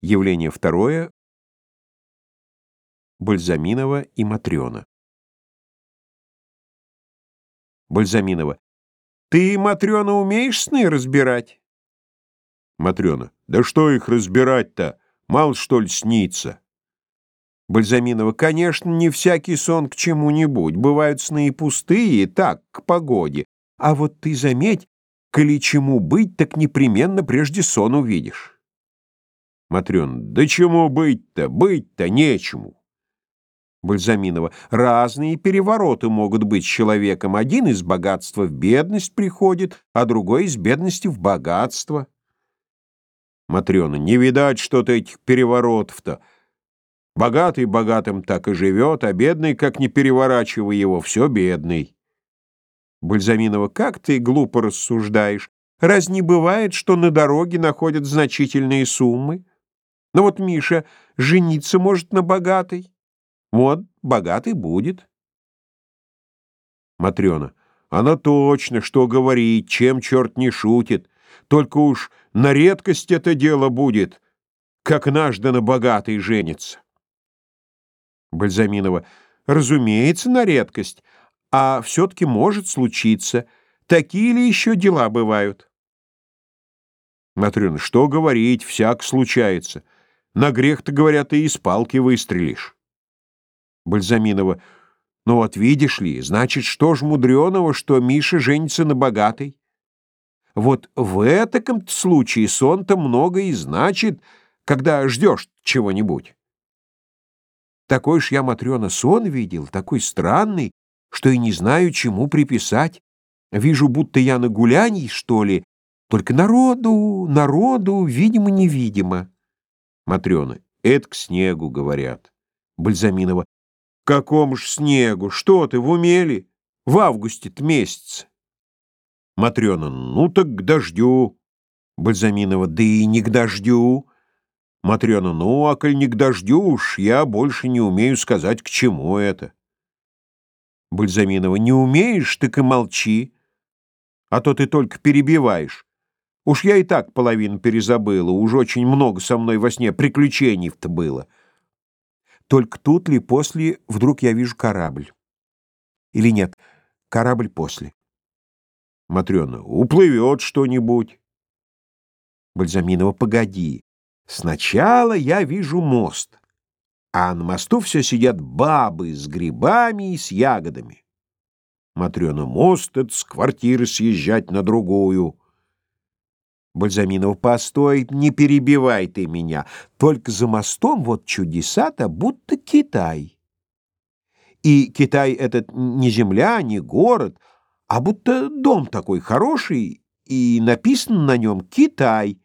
Явление второе. Бальзаминова и Матрёна. Бальзаминова. Ты, Матрёна, умеешь сны разбирать? Матрёна. Да что их разбирать-то? Мало, что ли, снится? Бальзаминова. Конечно, не всякий сон к чему-нибудь. Бывают сны и пустые, так, к погоде. А вот ты заметь, коли чему быть, так непременно прежде сон увидишь. Матрёна. Да чему быть-то? Быть-то нечему. Бальзаминова. Разные перевороты могут быть с человеком. Один из богатства в бедность приходит, а другой из бедности в богатство. Матрёна. Не видать что-то этих переворотов-то. Богатый богатым так и живет, а бедный, как не переворачивай его, все бедный. Бальзаминова. Как ты глупо рассуждаешь. Раз не бывает, что на дороге находят значительные суммы? Но вот Миша жениться может на богатой. Вот, богатый будет. Матрёна. Она точно, что говорит, чем черт не шутит. Только уж на редкость это дело будет, как наш да на богатый женится. Бальзаминова. Разумеется, на редкость, а все-таки может случиться. Такие ли еще дела бывают? Матрёна. Что говорить, всяк случается. На грех-то, говорят, и из палки выстрелишь. Бальзаминова. Ну вот видишь ли, значит, что ж мудреного, что Миша женится на богатой? Вот в этом случае сон-то много и значит, когда ждешь чего-нибудь. Такой ж я, Матрёна, сон видел, такой странный, что и не знаю, чему приписать. Вижу, будто я на гулянии, что ли, только народу, народу, видимо-невидимо. Матрёна. Это к снегу, говорят. Бальзаминова. Какому ж снегу? Что ты, в умели? В августе-то месяц. Матрёна. Ну так к дождю. Бальзаминова. Да и не к дождю. Матрёна. Ну, а коль не к дождю уж, я больше не умею сказать, к чему это. Бальзаминова. Не умеешь, так и молчи. А то ты только перебиваешь. Уж я и так половину перезабыла, уж очень много со мной во сне приключений-то было. Только тут ли после вдруг я вижу корабль? Или нет, корабль после? Матрёна, уплывет что-нибудь. Бальзаминова, погоди. Сначала я вижу мост, а на мосту все сидят бабы с грибами и с ягодами. Матрёна, мост — это с квартиры съезжать на другую. Бальзаминов, постой, не перебивай ты меня. Только за мостом вот чудеса-то, будто Китай. И Китай этот не земля, не город, а будто дом такой хороший, и написано на нем «Китай».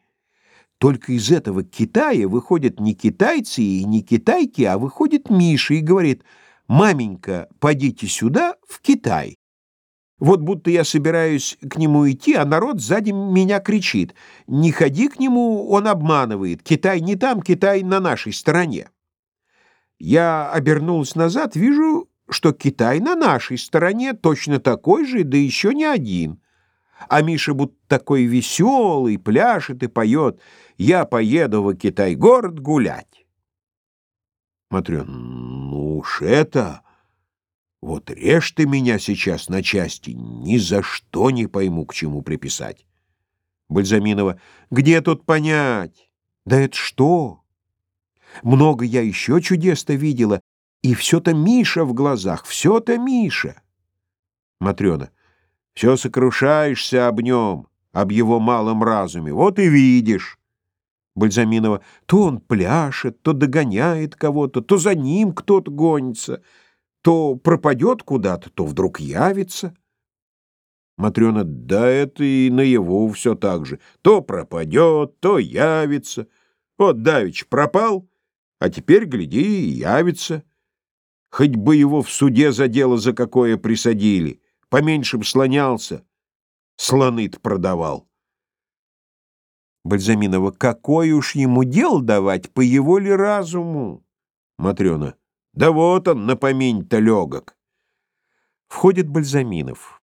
Только из этого Китая выходят не китайцы и не китайки, а выходит Миша и говорит «Маменька, подите сюда, в Китай». Вот будто я собираюсь к нему идти, а народ сзади меня кричит. «Не ходи к нему, он обманывает. Китай не там, Китай на нашей стороне». Я обернулась назад, вижу, что Китай на нашей стороне точно такой же, да еще не один. А Миша будто такой веселый, пляшет и поет «Я поеду в Китай-город гулять». Матрёна, ну уж это... Вот режь ты меня сейчас на части, ни за что не пойму, к чему приписать. Бальзаминова. Где тут понять? Да это что? Много я еще чудес-то видела, и все-то Миша в глазах, все-то Миша. Матрена. Все сокрушаешься об нем, об его малом разуме, вот и видишь. Бальзаминова. То он пляшет, то догоняет кого-то, то за ним кто-то гонится — то пропадет куда-то, то вдруг явится. Матрена, да это и наяву все так же. То пропадет, то явится. Вот Давич пропал, а теперь, гляди, и явится. Хоть бы его в суде за дело за какое присадили, поменьше б слонялся, слоны-то продавал. Бальзаминова, какой уж ему дел давать, по его ли разуму? Матрена, да вот он, напоминь-то легок. Входит Бальзаминов.